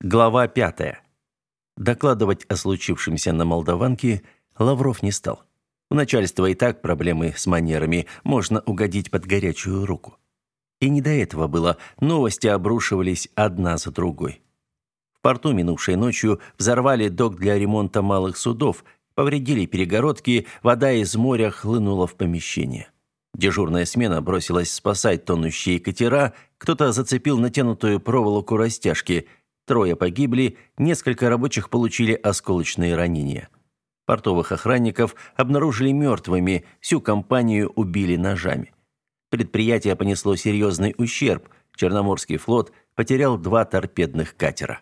Глава пятая. Докладывать о случившемся на Молдаванке Лавров не стал. У начальства и так проблемы с манерами, можно угодить под горячую руку. И не до этого было, новости обрушивались одна за другой. В порту минувшей ночью взорвали док для ремонта малых судов, повредили перегородки, вода из моря хлынула в помещение. Дежурная смена бросилась спасать тонущие катера, кто-то зацепил натянутую проволоку растяжки – Трое погибли, несколько рабочих получили осколочные ранения. Портовых охранников обнаружили мертвыми, всю компанию убили ножами. Предприятие понесло серьезный ущерб. Черноморский флот потерял два торпедных катера.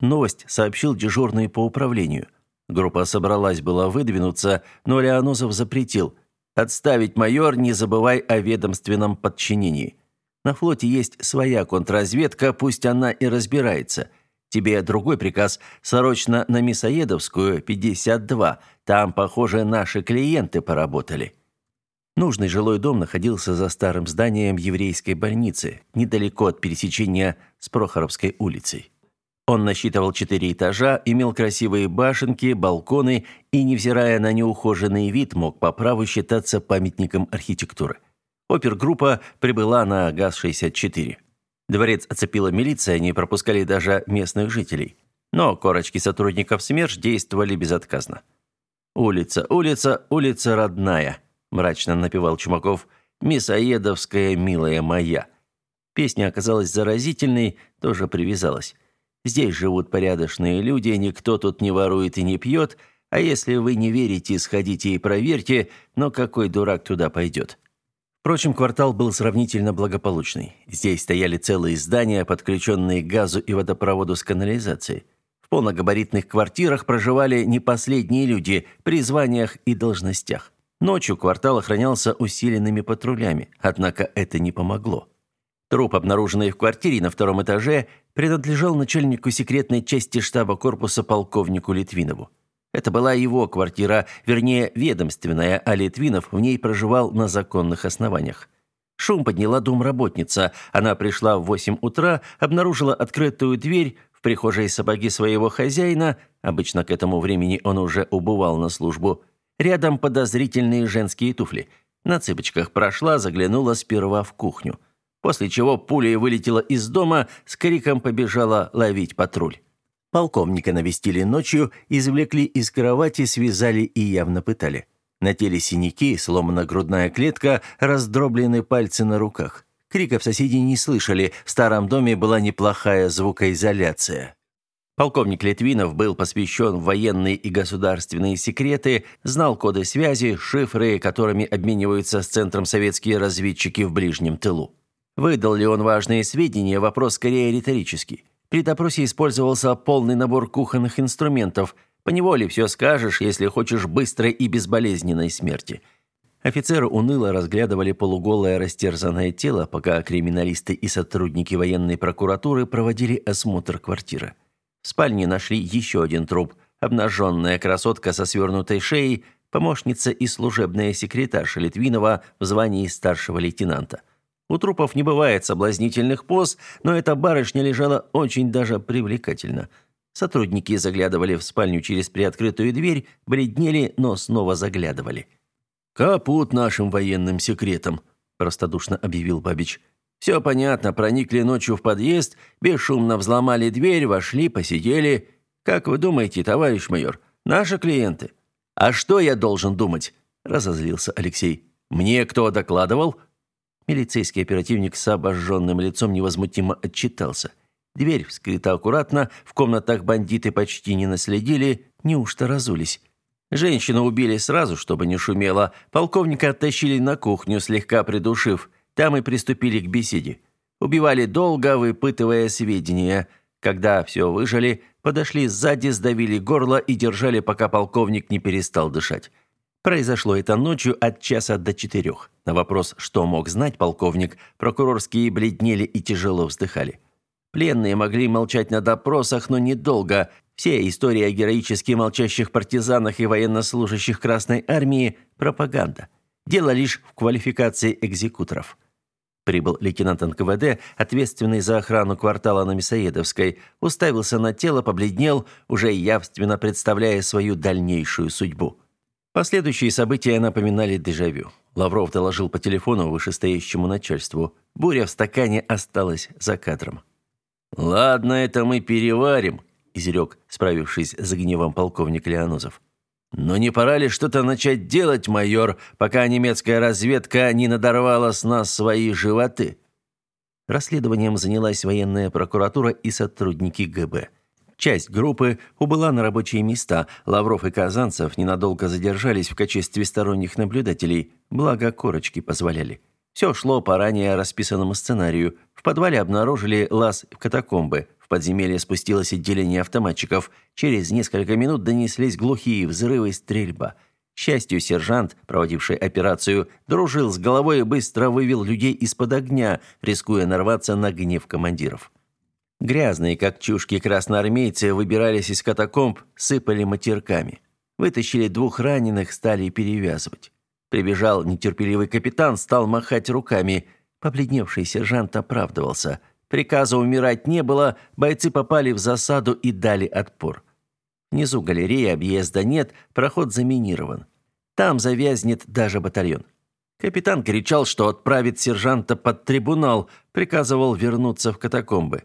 Новость сообщил дежурный по управлению. Группа собралась была выдвинуться, но Леонозов запретил. «Отставить, майор, не забывай о ведомственном подчинении. На флоте есть своя контрразведка, пусть она и разбирается. Тебе другой приказ срочно на Мясоедовскую, 52. Там, похоже, наши клиенты поработали. Нужный жилой дом находился за старым зданием еврейской больницы, недалеко от пересечения с Прохоровской улицей. Он насчитывал четыре этажа, имел красивые башенки, балконы и, невзирая на неухоженный вид, мог по праву считаться памятником архитектуры. Опергруппа прибыла на ГАЗ-64. Дворец оцепила милиция, не пропускали даже местных жителей. Но корочки сотрудников СМЕРШ действовали безотказно. «Улица, улица, улица родная», – мрачно напевал Чумаков, «Мясоедовская, милая моя». Песня оказалась заразительной, тоже привязалась. Здесь живут порядочные люди, никто тут не ворует и не пьет, а если вы не верите, сходите и проверьте, но какой дурак туда пойдет? Впрочем, квартал был сравнительно благополучный. Здесь стояли целые здания, подключенные к газу и водопроводу с канализацией. В полногабаритных квартирах проживали не последние люди при званиях и должностях. Ночью квартал охранялся усиленными патрулями, однако это не помогло. Труп, обнаруженный в квартире на втором этаже, принадлежал начальнику секретной части штаба корпуса полковнику Литвинову. Это была его квартира, вернее, ведомственная, а Литвинов в ней проживал на законных основаниях. Шум подняла домработница. Она пришла в восемь утра, обнаружила открытую дверь, в прихожей сапоги своего хозяина, обычно к этому времени он уже убывал на службу, рядом подозрительные женские туфли. На цыпочках прошла, заглянула сперва в кухню. После чего пулей вылетела из дома, с криком побежала ловить патруль. Полковника навестили ночью, извлекли из кровати, связали и явно пытали. На теле синяки, сломана грудная клетка, раздроблены пальцы на руках. Криков соседи не слышали, в старом доме была неплохая звукоизоляция. Полковник Литвинов был посвящен в военные и государственные секреты, знал коды связи, шифры, которыми обмениваются с Центром советские разведчики в ближнем тылу. Выдал ли он важные сведения, вопрос скорее риторический. При допросе использовался полный набор кухонных инструментов. Поневоле все скажешь, если хочешь быстрой и безболезненной смерти. Офицеры уныло разглядывали полуголое растерзанное тело, пока криминалисты и сотрудники военной прокуратуры проводили осмотр квартиры. В спальне нашли еще один труп. Обнаженная красотка со свернутой шеей, помощница и служебная секретарша Литвинова в звании старшего лейтенанта – у трупов не бывает соблазнительных поз, но эта барышня лежала очень даже привлекательно. Сотрудники заглядывали в спальню через приоткрытую дверь, бледнели, но снова заглядывали. «Капут нашим военным секретом», – простодушно объявил Бабич. «Все понятно, проникли ночью в подъезд, бесшумно взломали дверь, вошли, посидели. Как вы думаете, товарищ майор, наши клиенты?» «А что я должен думать?» – разозлился Алексей. «Мне кто докладывал?» Милицейский оперативник с обожженным лицом невозмутимо отчитался. Дверь вскрыта аккуратно, в комнатах бандиты почти не наследили, неужто разулись. Женщину убили сразу, чтобы не шумело. Полковника оттащили на кухню, слегка придушив. Там и приступили к беседе. Убивали долго, выпытывая сведения. Когда все выжили, подошли сзади, сдавили горло и держали, пока полковник не перестал дышать. Произошло это ночью от часа до четырех. На вопрос, что мог знать полковник, прокурорские бледнели и тяжело вздыхали. Пленные могли молчать на допросах, но недолго. Все истории о героически молчащих партизанах и военнослужащих Красной Армии – пропаганда. Дело лишь в квалификации экзекуторов. Прибыл лейтенант НКВД, ответственный за охрану квартала на Мясоедовской, уставился на тело, побледнел, уже явственно представляя свою дальнейшую судьбу. Последующие события напоминали дежавю. Лавров доложил по телефону вышестоящему начальству. Буря в стакане осталась за кадром. «Ладно, это мы переварим», – изрек, справившись с гневом полковник Леонозов. «Но не пора ли что-то начать делать, майор, пока немецкая разведка не надорвала с нас свои животы?» Расследованием занялась военная прокуратура и сотрудники ГБ. Часть группы убыла на рабочие места. Лавров и Казанцев ненадолго задержались в качестве сторонних наблюдателей, благо корочки позволяли. Все шло по ранее расписанному сценарию. В подвале обнаружили лаз в катакомбы. В подземелье спустилось отделение автоматчиков. Через несколько минут донеслись глухие взрывы и стрельба. К счастью, сержант, проводивший операцию, дружил с головой и быстро вывел людей из-под огня, рискуя нарваться на гнев командиров. Грязные, как чушки красноармейцы, выбирались из катакомб, сыпали матерками. Вытащили двух раненых, стали перевязывать. Прибежал нетерпеливый капитан, стал махать руками. Побледневший сержант оправдывался. Приказа умирать не было, бойцы попали в засаду и дали отпор. Внизу галереи, объезда нет, проход заминирован. Там завязнет даже батальон. Капитан кричал, что отправит сержанта под трибунал, приказывал вернуться в катакомбы.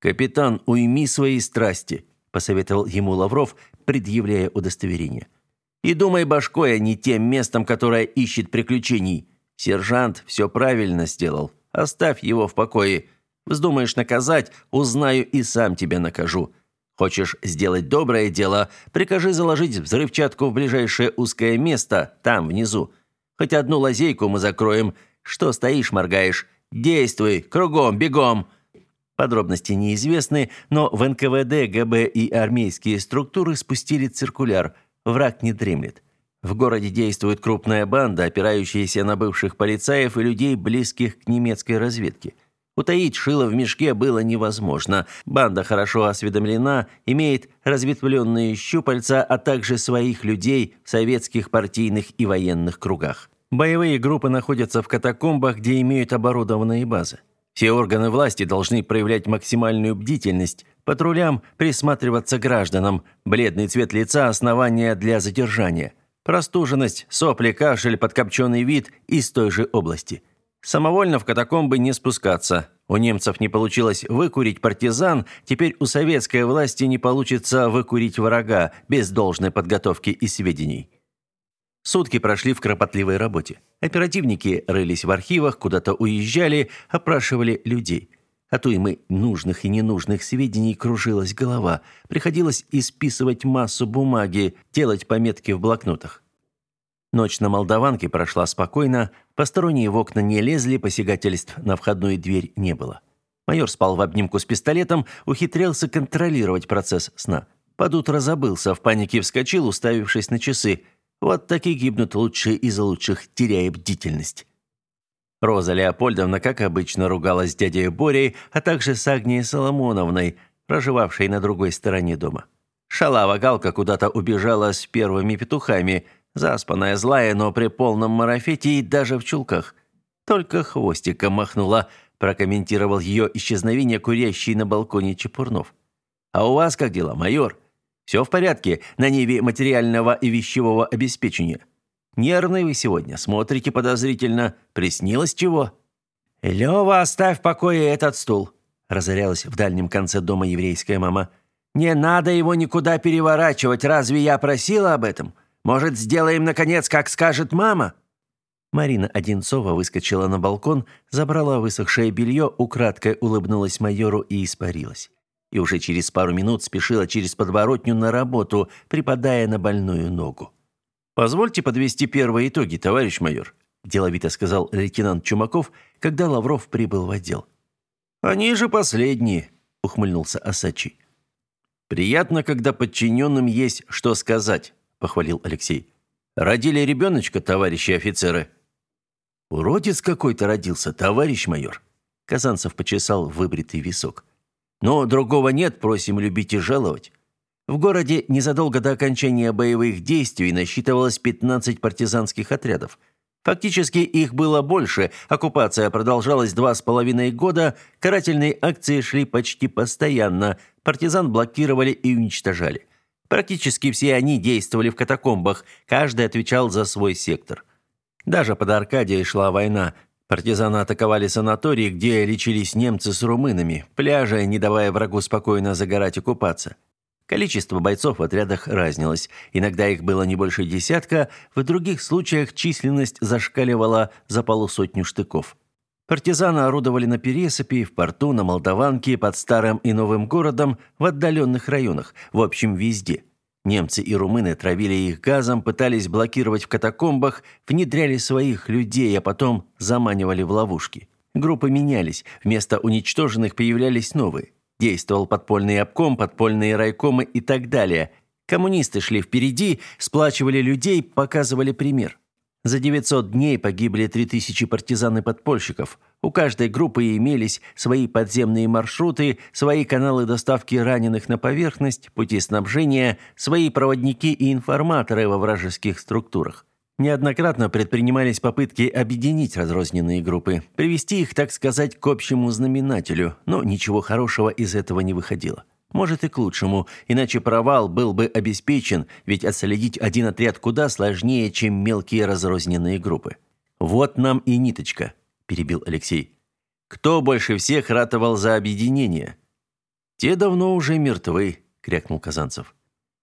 «Капитан, уйми свои страсти», – посоветовал ему Лавров, предъявляя удостоверение. И думай башкой, а не тем местом, которое ищет приключений. Сержант все правильно сделал. Оставь его в покое. Вздумаешь наказать, узнаю и сам тебя накажу. Хочешь сделать доброе дело, прикажи заложить взрывчатку в ближайшее узкое место, там, внизу. Хоть одну лазейку мы закроем. Что стоишь, моргаешь? Действуй, кругом, бегом!» Подробности неизвестны, но в НКВД, ГБ и армейские структуры спустили циркуляр – Враг не дремлет. В городе действует крупная банда, опирающаяся на бывших полицаев и людей, близких к немецкой разведке. Утаить шило в мешке было невозможно. Банда хорошо осведомлена, имеет разветвленные щупальца, а также своих людей в советских партийных и военных кругах. Боевые группы находятся в катакомбах, где имеют оборудованные базы. Все органы власти должны проявлять максимальную бдительность, патрулям присматриваться гражданам, бледный цвет лица – основания для задержания, простуженность, сопли, кашель, подкопченный вид из той же области. Самовольно в катакомбы не спускаться. У немцев не получилось выкурить партизан, теперь у советской власти не получится выкурить врага без должной подготовки и сведений. Сутки прошли в кропотливой работе. Оперативники рылись в архивах, куда-то уезжали, опрашивали людей. А то и нужных и ненужных сведений кружилась голова. Приходилось исписывать массу бумаги, делать пометки в блокнотах. Ночь на Молдаванке прошла спокойно, посторонние в окна не лезли, посягательств на входную дверь не было. Майор спал в обнимку с пистолетом, ухитрялся контролировать процесс сна. Под утро забылся, в панике вскочил, уставившись на часы – вот такие гибнут лучшие из лучших, теряя бдительность. Роза Леопольдовна, как обычно, ругалась с дядей Борей, а также с Агнией Соломоновной, проживавшей на другой стороне дома. Шалава Галка куда-то убежала с первыми петухами, заспанная злая, но при полном марафете и даже в чулках. Только хвостиком махнула, прокомментировал ее исчезновение курящий на балконе Чепурнов. «А у вас как дела, майор?» Все в порядке на ниве материального и вещевого обеспечения. Нервный вы сегодня, смотрите подозрительно. Приснилось чего?» «Лёва, оставь в покое этот стул», — разорялась в дальнем конце дома еврейская мама. «Не надо его никуда переворачивать, разве я просила об этом? Может, сделаем, наконец, как скажет мама?» Марина Одинцова выскочила на балкон, забрала высохшее белье, украдкой улыбнулась майору и испарилась и уже через пару минут спешила через подворотню на работу, припадая на больную ногу. «Позвольте подвести первые итоги, товарищ майор», – деловито сказал лейтенант Чумаков, когда Лавров прибыл в отдел. «Они же последние», – ухмыльнулся Осадчий. «Приятно, когда подчиненным есть что сказать», – похвалил Алексей. «Родили ребеночка, товарищи офицеры». «Уродец какой-то родился, товарищ майор», – Казанцев почесал выбритый висок. Но другого нет, просим любить и жаловать. В городе незадолго до окончания боевых действий насчитывалось 15 партизанских отрядов. Фактически их было больше, оккупация продолжалась два с половиной года, карательные акции шли почти постоянно, партизан блокировали и уничтожали. Практически все они действовали в катакомбах, каждый отвечал за свой сектор. Даже под Аркадией шла война. Партизаны атаковали санатории, где лечились немцы с румынами, пляжи, не давая врагу спокойно загорать и купаться. Количество бойцов в отрядах разнилось. Иногда их было не больше десятка, в других случаях численность зашкаливала за полусотню штыков. Партизаны орудовали на Пересыпи, в порту, на Молдаванке, под Старым и Новым городом, в отдаленных районах, в общем, везде. Немцы и румыны травили их газом, пытались блокировать в катакомбах, внедряли своих людей, а потом заманивали в ловушки. Группы менялись, вместо уничтоженных появлялись новые. Действовал подпольный обком, подпольные райкомы и так далее. Коммунисты шли впереди, сплачивали людей, показывали пример. За 900 дней погибли 3000 партизан и подпольщиков. У каждой группы имелись свои подземные маршруты, свои каналы доставки раненых на поверхность, пути снабжения, свои проводники и информаторы во вражеских структурах. Неоднократно предпринимались попытки объединить разрозненные группы, привести их, так сказать, к общему знаменателю, но ничего хорошего из этого не выходило. Может и к лучшему, иначе провал был бы обеспечен, ведь отследить один отряд куда сложнее, чем мелкие разрозненные группы. «Вот нам и ниточка», – перебил Алексей. «Кто больше всех ратовал за объединение?» «Те давно уже мертвы», – крякнул Казанцев.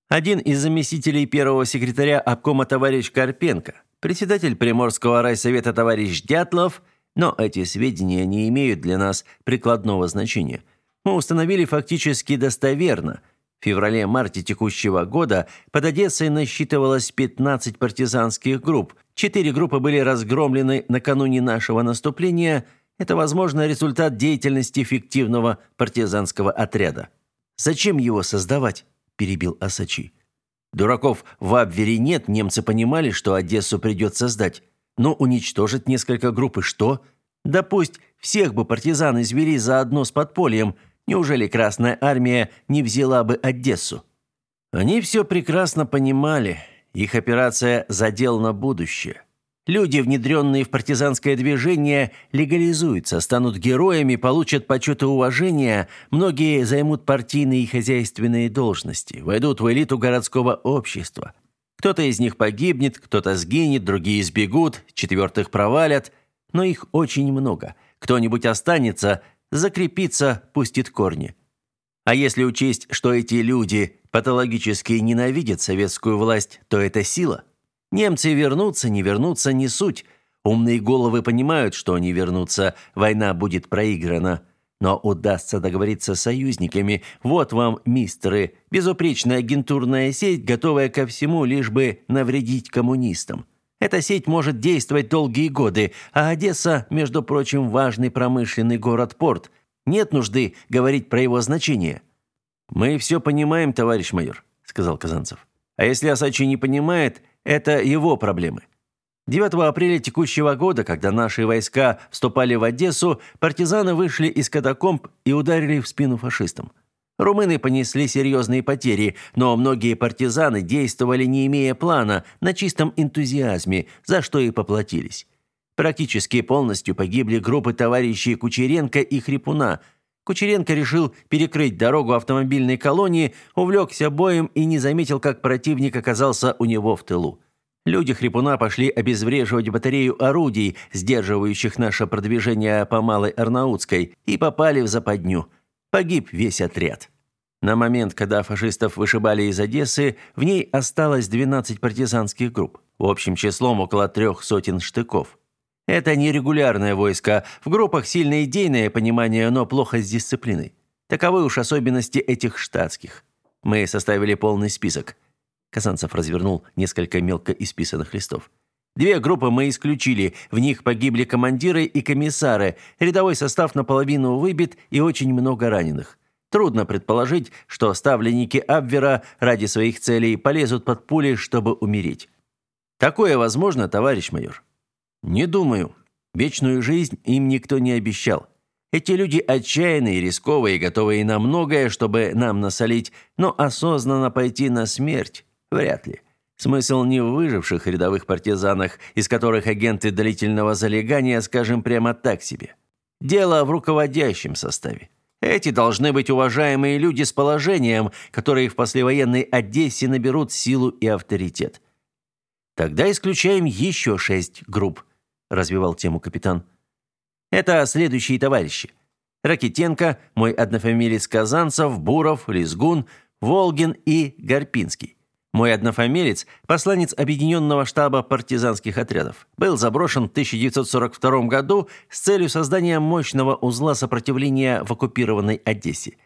Один из заместителей первого секретаря обкома товарищ Карпенко, председатель Приморского райсовета товарищ Дятлов, но эти сведения не имеют для нас прикладного значения. Мы установили фактически достоверно. Феврале-марте текущего года под Одессой насчитывалось 15 партизанских групп. Четыре группы были разгромлены накануне нашего наступления. Это, возможно, результат деятельности фиктивного партизанского отряда. Зачем его создавать? перебил Асачи. Дураков в Абвере нет, немцы понимали, что Одессу придется сдать. Но уничтожить несколько групп и что? Да пусть всех бы партизан извели заодно с подпольем. Неужели Красная Армия не взяла бы Одессу? Они все прекрасно понимали. Их операция задел на будущее. Люди, внедренные в партизанское движение, легализуются, станут героями, получат почет и уважение, многие займут партийные и хозяйственные должности, войдут в элиту городского общества. Кто-то из них погибнет, кто-то сгинет, другие сбегут, четвертых провалят, но их очень много. Кто-нибудь останется, закрепится, пустит корни. А если учесть, что эти люди патологически ненавидят советскую власть, то это сила – Немцы вернутся, не вернутся, не суть. Умные головы понимают, что они вернутся, война будет проиграна. Но удастся договориться с союзниками. Вот вам, мистеры, безупречная агентурная сеть, готовая ко всему, лишь бы навредить коммунистам. Эта сеть может действовать долгие годы, а Одесса, между прочим, важный промышленный город-порт. Нет нужды говорить про его значение. «Мы все понимаем, товарищ майор», — сказал Казанцев. «А если Асачи не понимает, это его проблемы. 9 апреля текущего года, когда наши войска вступали в Одессу, партизаны вышли из катакомб и ударили в спину фашистам. Румыны понесли серьезные потери, но многие партизаны действовали не имея плана, на чистом энтузиазме, за что и поплатились. Практически полностью погибли группы товарищей Кучеренко и Хрипуна. Кучеренко решил перекрыть дорогу автомобильной колонии, увлекся боем и не заметил, как противник оказался у него в тылу. Люди Хрипуна пошли обезвреживать батарею орудий, сдерживающих наше продвижение по Малой Арнаутской, и попали в западню. Погиб весь отряд. На момент, когда фашистов вышибали из Одессы, в ней осталось 12 партизанских групп, в общем числом около трех сотен штыков. Это нерегулярное войско, в группах сильное идейное понимание, но плохо с дисциплиной. Таковы уж особенности этих штатских. Мы составили полный список. Казанцев развернул несколько мелко исписанных листов. Две группы мы исключили, в них погибли командиры и комиссары, рядовой состав наполовину выбит и очень много раненых. Трудно предположить, что ставленники Абвера ради своих целей полезут под пули, чтобы умереть. Такое возможно, товарищ майор? Не думаю. Вечную жизнь им никто не обещал. Эти люди отчаянные, рисковые, готовые на многое, чтобы нам насолить, но осознанно пойти на смерть Вряд ли. Смысл не в выживших рядовых партизанах, из которых агенты длительного залегания, скажем прямо так себе. Дело в руководящем составе. Эти должны быть уважаемые люди с положением, которые в послевоенной Одессе наберут силу и авторитет. Тогда исключаем еще шесть групп, развивал тему капитан. Это следующие товарищи. Ракитенко, мой однофамилец Казанцев, Буров, Лизгун, Волгин и Гарпинский. Мой однофамилец – посланец Объединенного штаба партизанских отрядов. Был заброшен в 1942 году с целью создания мощного узла сопротивления в оккупированной Одессе.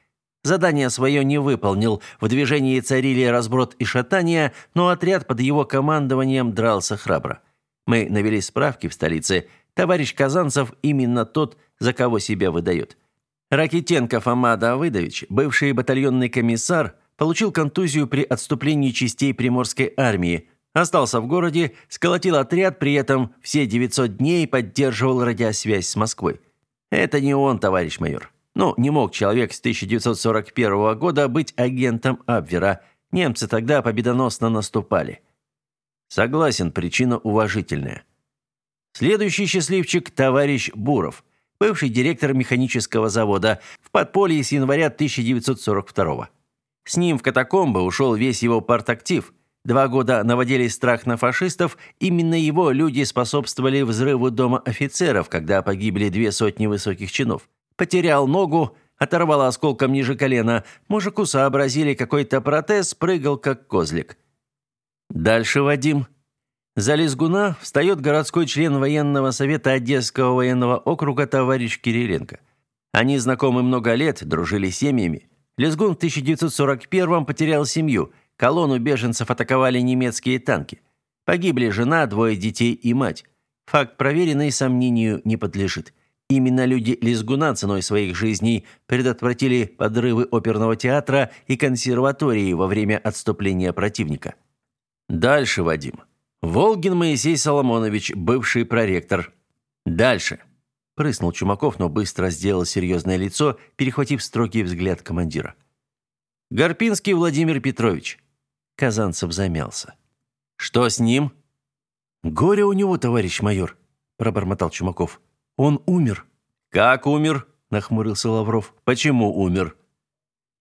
Задание свое не выполнил, в движении царили разброд и шатание, но отряд под его командованием дрался храбро. Мы навели справки в столице. Товарищ Казанцев именно тот, за кого себя выдает. Ракитенко Фома Давыдович, бывший батальонный комиссар, получил контузию при отступлении частей Приморской армии, остался в городе, сколотил отряд, при этом все 900 дней поддерживал радиосвязь с Москвой. Это не он, товарищ майор. Ну, не мог человек с 1941 года быть агентом Абвера. Немцы тогда победоносно наступали. Согласен, причина уважительная. Следующий счастливчик – товарищ Буров, бывший директор механического завода в подполье с января 1942 года. С ним в катакомбы ушел весь его партактив. Два года наводили страх на фашистов, именно его люди способствовали взрыву дома офицеров, когда погибли две сотни высоких чинов. Потерял ногу, оторвало осколком ниже колена. Мужику сообразили какой-то протез, прыгал как козлик. Дальше Вадим. За Лизгуна встает городской член военного совета Одесского военного округа товарищ Кириленко. Они знакомы много лет, дружили семьями. Лезгун в 1941-м потерял семью. Колонну беженцев атаковали немецкие танки. Погибли жена, двое детей и мать. Факт проверенный, сомнению не подлежит. Именно люди Лезгуна ценой своих жизней предотвратили подрывы оперного театра и консерватории во время отступления противника. Дальше, Вадим. Волгин Моисей Соломонович, бывший проректор. Дальше прыснул Чумаков, но быстро сделал серьезное лицо, перехватив строгий взгляд командира. Гарпинский Владимир Петрович. Казанцев замялся. Что с ним? Горе у него, товарищ майор, пробормотал Чумаков. Он умер. Как умер? нахмурился Лавров. Почему умер?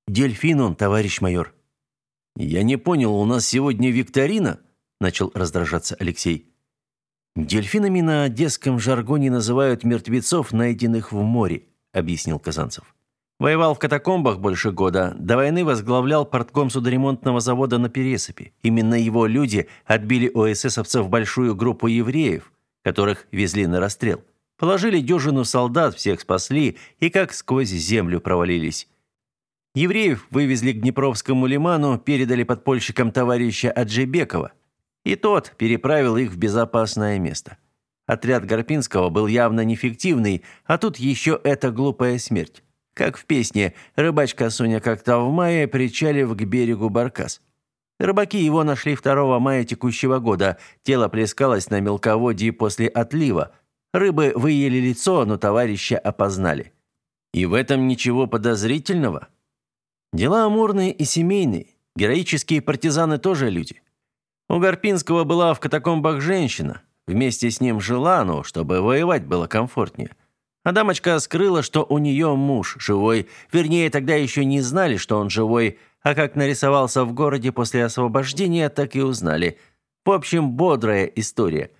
Дельфин он, товарищ майор. Я не понял, у нас сегодня викторина, начал раздражаться Алексей. Дельфинами на одесском жаргоне называют мертвецов, найденных в море, объяснил Казанцев. Воевал в катакомбах больше года. До войны возглавлял портком судоремонтного завода на Пересыпи. Именно его люди отбили у эсэсовцев большую группу евреев, которых везли на расстрел. Положили дюжину солдат, всех спасли и как сквозь землю провалились. Евреев вывезли к Днепровскому лиману, передали подпольщикам товарища Аджибекова. И тот переправил их в безопасное место. Отряд Гарпинского был явно неэффективный, а тут еще эта глупая смерть. Как в песне «Рыбачка Соня как-то в мае, причалив к берегу Баркас». Рыбаки его нашли 2 мая текущего года. Тело плескалось на мелководье после отлива. Рыбы выели лицо, но товарища опознали. И в этом ничего подозрительного. Дела амурные и семейные. Героические партизаны тоже люди. У Гарпинского была в катакомбах женщина. Вместе с ним жила, но чтобы воевать было комфортнее. А дамочка скрыла, что у нее муж живой. Вернее, тогда еще не знали, что он живой, а как нарисовался в городе после освобождения, так и узнали. В общем, бодрая история.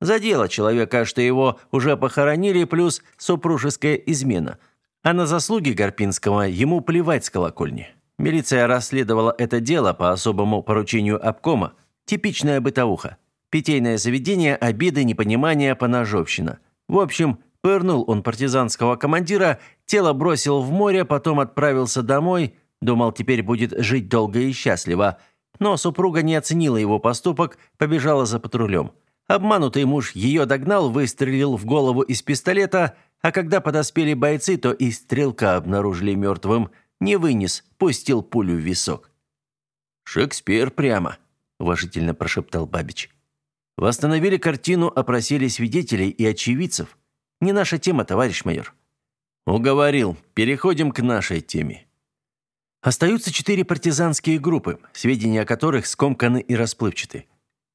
Задело человека, что его уже похоронили, плюс супружеская измена. А на заслуги Гарпинского ему плевать с колокольни. Милиция расследовала это дело по особому поручению обкома. Типичная бытовуха. Питейное заведение, обиды, непонимание, поножовщина. В общем, пырнул он партизанского командира, тело бросил в море, потом отправился домой, думал, теперь будет жить долго и счастливо. Но супруга не оценила его поступок, побежала за патрулем. Обманутый муж ее догнал, выстрелил в голову из пистолета, а когда подоспели бойцы, то и стрелка обнаружили мертвым. Не вынес, пустил пулю в висок. «Шекспир прямо», уважительно прошептал Бабич. Восстановили картину, опросили свидетелей и очевидцев. Не наша тема, товарищ майор. Уговорил. Переходим к нашей теме. Остаются четыре партизанские группы, сведения о которых скомканы и расплывчаты.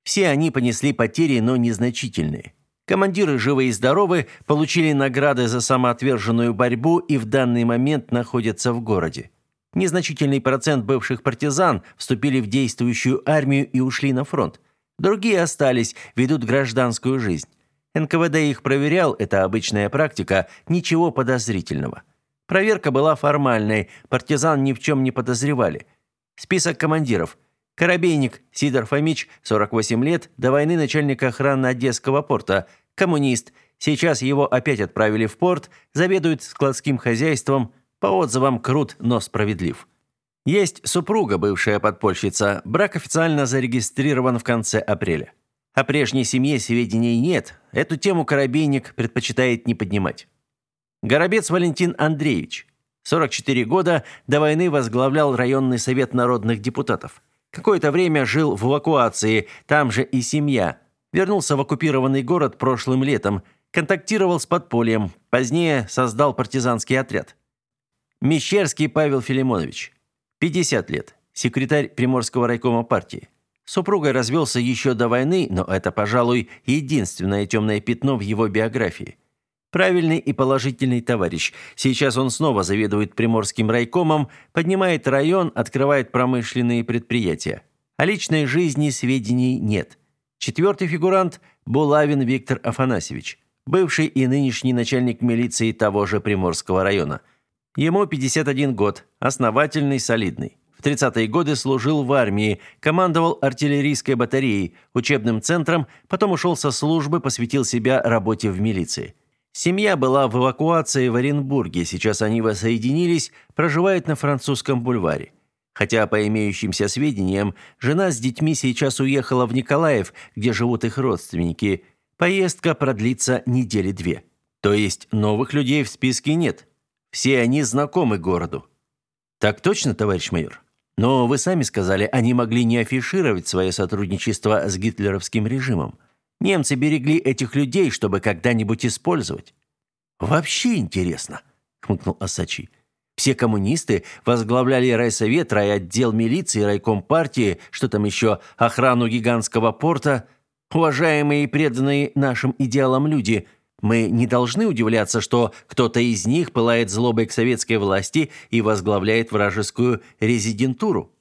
Все они понесли потери, но незначительные. Командиры живы и здоровы, получили награды за самоотверженную борьбу и в данный момент находятся в городе. Незначительный процент бывших партизан вступили в действующую армию и ушли на фронт. Другие остались, ведут гражданскую жизнь. НКВД их проверял, это обычная практика, ничего подозрительного. Проверка была формальной, партизан ни в чем не подозревали. Список командиров. Коробейник Сидор Фомич, 48 лет, до войны начальник охраны Одесского порта, коммунист. Сейчас его опять отправили в порт, заведует складским хозяйством, по отзывам крут, но справедлив. Есть супруга, бывшая подпольщица, брак официально зарегистрирован в конце апреля. О прежней семье сведений нет, эту тему Коробейник предпочитает не поднимать. Горобец Валентин Андреевич, 44 года, до войны возглавлял районный совет народных депутатов. Какое-то время жил в эвакуации, там же и семья. Вернулся в оккупированный город прошлым летом, контактировал с подпольем, позднее создал партизанский отряд. Мещерский Павел Филимонович, 50 лет, секретарь Приморского райкома партии. Супругой развелся еще до войны, но это, пожалуй, единственное темное пятно в его биографии. Правильный и положительный товарищ. Сейчас он снова заведует Приморским райкомом, поднимает район, открывает промышленные предприятия. О личной жизни сведений нет. Четвертый фигурант – Булавин Виктор Афанасьевич, бывший и нынешний начальник милиции того же Приморского района. Ему 51 год, основательный, солидный. В 30-е годы служил в армии, командовал артиллерийской батареей, учебным центром, потом ушел со службы, посвятил себя работе в милиции. Семья была в эвакуации в Оренбурге, сейчас они воссоединились, проживают на французском бульваре. Хотя, по имеющимся сведениям, жена с детьми сейчас уехала в Николаев, где живут их родственники. Поездка продлится недели две. То есть новых людей в списке нет. Все они знакомы городу. Так точно, товарищ майор? Но вы сами сказали, они могли не афишировать свое сотрудничество с гитлеровским режимом. Немцы берегли этих людей, чтобы когда-нибудь использовать. Вообще интересно, хмыкнул Асачи. Все коммунисты возглавляли райсовет, райотдел милиции, райком партии, что там еще, охрану гигантского порта. Уважаемые и преданные нашим идеалам люди, мы не должны удивляться, что кто-то из них пылает злобой к советской власти и возглавляет вражескую резидентуру.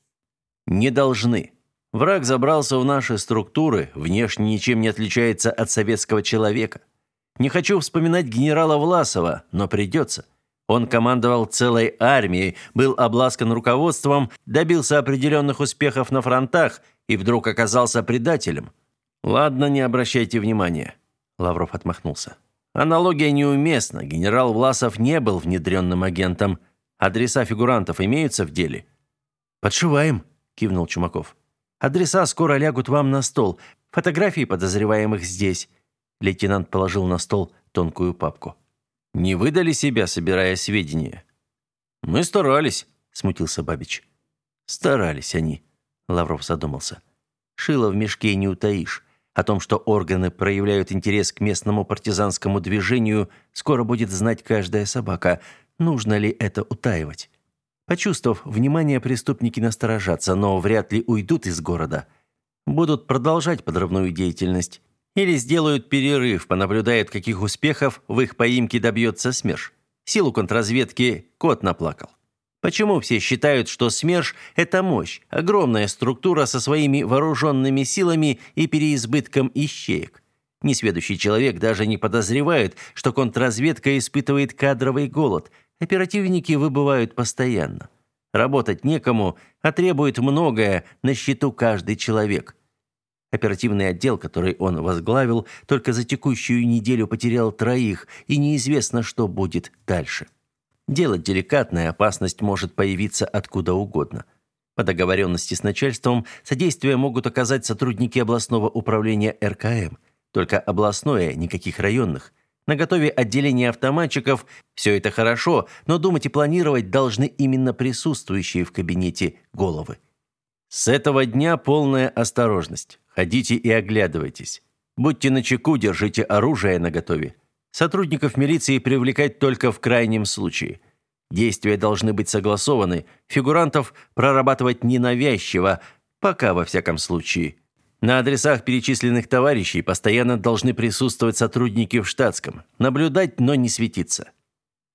Не должны. Враг забрался в наши структуры, внешне ничем не отличается от советского человека. Не хочу вспоминать генерала Власова, но придется. Он командовал целой армией, был обласкан руководством, добился определенных успехов на фронтах и вдруг оказался предателем. Ладно, не обращайте внимания, Лавров отмахнулся. Аналогия неуместна. Генерал Власов не был внедренным агентом. Адреса фигурантов имеются в деле. Подшиваем, кивнул Чумаков. Адреса скоро лягут вам на стол. Фотографии подозреваемых здесь». Лейтенант положил на стол тонкую папку. «Не выдали себя, собирая сведения?» «Мы старались», — смутился Бабич. «Старались они», — Лавров задумался. «Шило в мешке не утаишь. О том, что органы проявляют интерес к местному партизанскому движению, скоро будет знать каждая собака. Нужно ли это утаивать?» Почувствовав внимание, преступники насторожатся, но вряд ли уйдут из города. Будут продолжать подрывную деятельность. Или сделают перерыв, понаблюдают, каких успехов в их поимке добьется СМЕРШ. Силу контрразведки кот наплакал. Почему все считают, что СМЕРШ – это мощь, огромная структура со своими вооруженными силами и переизбытком ищеек? Несведущий человек даже не подозревает, что контрразведка испытывает кадровый голод – Оперативники выбывают постоянно. Работать некому, а требует многое, на счету каждый человек. Оперативный отдел, который он возглавил, только за текущую неделю потерял троих, и неизвестно, что будет дальше. Дело деликатное, опасность может появиться откуда угодно. По договоренности с начальством содействие могут оказать сотрудники областного управления РКМ. Только областное, никаких районных – на готове отделение автоматчиков. Все это хорошо, но думать и планировать должны именно присутствующие в кабинете головы. С этого дня полная осторожность. Ходите и оглядывайтесь. Будьте начеку, держите оружие наготове. Сотрудников милиции привлекать только в крайнем случае. Действия должны быть согласованы, фигурантов прорабатывать ненавязчиво, пока во всяком случае. На адресах перечисленных товарищей постоянно должны присутствовать сотрудники в штатском. Наблюдать, но не светиться.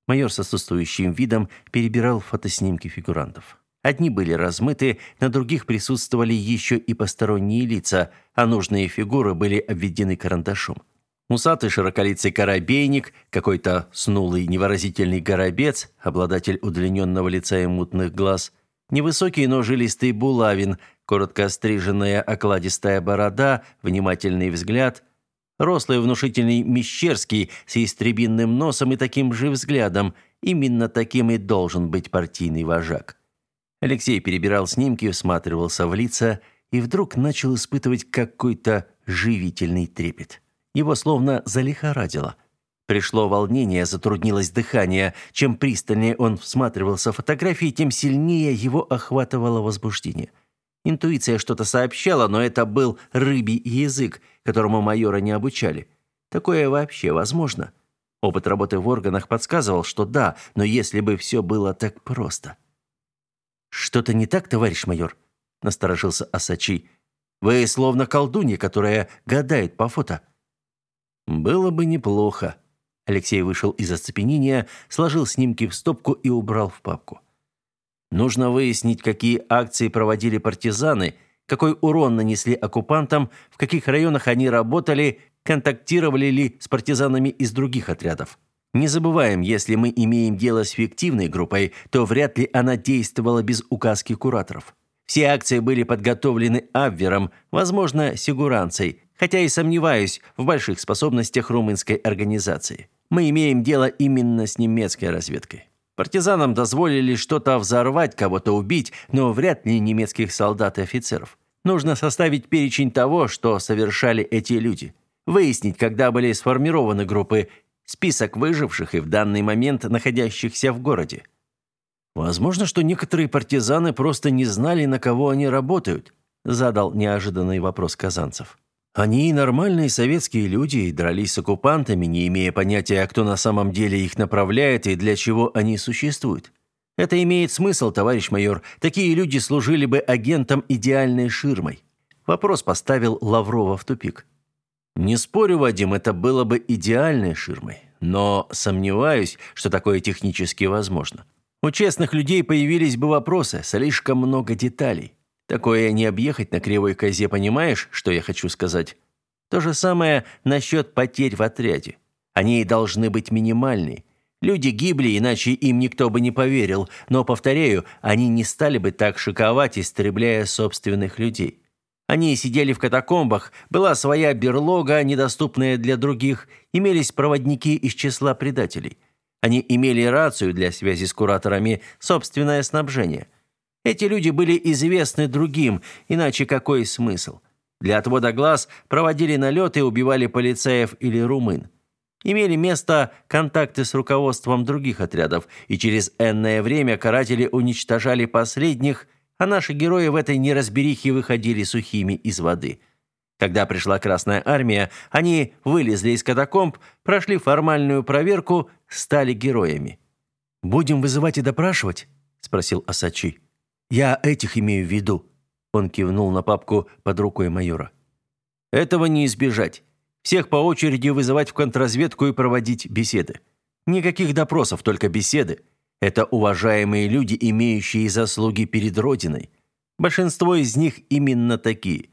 Майор с отсутствующим видом перебирал фотоснимки фигурантов. Одни были размыты, на других присутствовали еще и посторонние лица, а нужные фигуры были обведены карандашом. Усатый широколицый корабейник, какой-то снулый невыразительный горобец, обладатель удлиненного лица и мутных глаз, невысокий, но жилистый булавин, коротко стриженная окладистая борода, внимательный взгляд, рослый внушительный Мещерский с истребинным носом и таким же взглядом, именно таким и должен быть партийный вожак. Алексей перебирал снимки, всматривался в лица и вдруг начал испытывать какой-то живительный трепет. Его словно залихорадило. Пришло волнение, затруднилось дыхание. Чем пристальнее он всматривался в фотографии, тем сильнее его охватывало возбуждение. Интуиция что-то сообщала, но это был рыбий язык, которому майора не обучали. Такое вообще возможно? Опыт работы в органах подсказывал, что да, но если бы все было так просто. «Что-то не так, товарищ майор?» – насторожился Асачи. «Вы словно колдунья, которая гадает по фото». «Было бы неплохо». Алексей вышел из оцепенения, сложил снимки в стопку и убрал в папку. Нужно выяснить, какие акции проводили партизаны, какой урон нанесли оккупантам, в каких районах они работали, контактировали ли с партизанами из других отрядов. Не забываем, если мы имеем дело с фиктивной группой, то вряд ли она действовала без указки кураторов. Все акции были подготовлены Абвером, возможно, Сигуранцей, хотя и сомневаюсь в больших способностях румынской организации. Мы имеем дело именно с немецкой разведкой. Партизанам дозволили что-то взорвать, кого-то убить, но вряд ли немецких солдат и офицеров. Нужно составить перечень того, что совершали эти люди. Выяснить, когда были сформированы группы, список выживших и в данный момент находящихся в городе. Возможно, что некоторые партизаны просто не знали, на кого они работают, задал неожиданный вопрос Казанцев. Они нормальные советские люди и дрались с оккупантами, не имея понятия, кто на самом деле их направляет и для чего они существуют. Это имеет смысл, товарищ майор. Такие люди служили бы агентом идеальной ширмой. Вопрос поставил Лаврова в тупик. Не спорю, Вадим, это было бы идеальной ширмой, но сомневаюсь, что такое технически возможно. У честных людей появились бы вопросы, слишком много деталей. Такое не объехать на кривой козе, понимаешь, что я хочу сказать? То же самое насчет потерь в отряде. Они должны быть минимальны. Люди гибли, иначе им никто бы не поверил, но, повторяю, они не стали бы так шиковать, истребляя собственных людей. Они сидели в катакомбах, была своя берлога, недоступная для других, имелись проводники из числа предателей. Они имели рацию для связи с кураторами, собственное снабжение – эти люди были известны другим, иначе какой смысл? Для отвода глаз проводили налеты убивали полицаев или румын. Имели место контакты с руководством других отрядов, и через энное время каратели уничтожали последних, а наши герои в этой неразберихе выходили сухими из воды. Когда пришла Красная Армия, они вылезли из катакомб, прошли формальную проверку, стали героями. «Будем вызывать и допрашивать?» – спросил Асачи. Я этих имею в виду. Он кивнул на папку под рукой майора. Этого не избежать. Всех по очереди вызывать в контрразведку и проводить беседы. Никаких допросов, только беседы. Это уважаемые люди, имеющие заслуги перед Родиной. Большинство из них именно такие.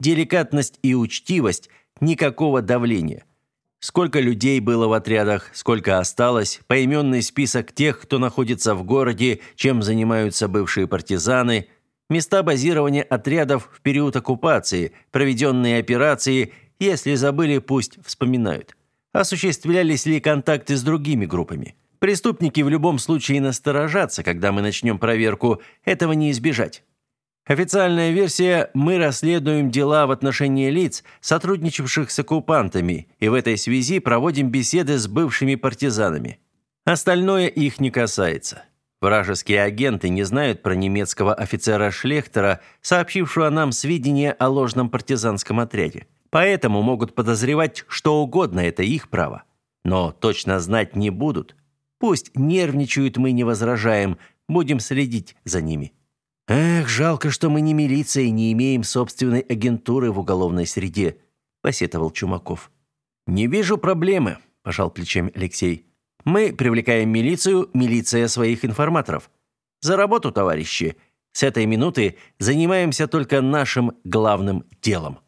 Деликатность и учтивость, никакого давления. Сколько людей было в отрядах, сколько осталось, поименный список тех, кто находится в городе, чем занимаются бывшие партизаны, места базирования отрядов в период оккупации, проведенные операции, если забыли, пусть вспоминают. Осуществлялись ли контакты с другими группами? Преступники в любом случае насторожатся, когда мы начнем проверку, этого не избежать. Официальная версия – мы расследуем дела в отношении лиц, сотрудничавших с оккупантами, и в этой связи проводим беседы с бывшими партизанами. Остальное их не касается. Вражеские агенты не знают про немецкого офицера Шлехтера, сообщившего нам сведения о ложном партизанском отряде. Поэтому могут подозревать что угодно, это их право. Но точно знать не будут. Пусть нервничают, мы не возражаем, будем следить за ними. Эх, жалко, что мы не милиция и не имеем собственной агентуры в уголовной среде, посетовал Чумаков. Не вижу проблемы, пожал плечами Алексей. Мы привлекаем милицию, милиция своих информаторов. За работу, товарищи. С этой минуты занимаемся только нашим главным делом.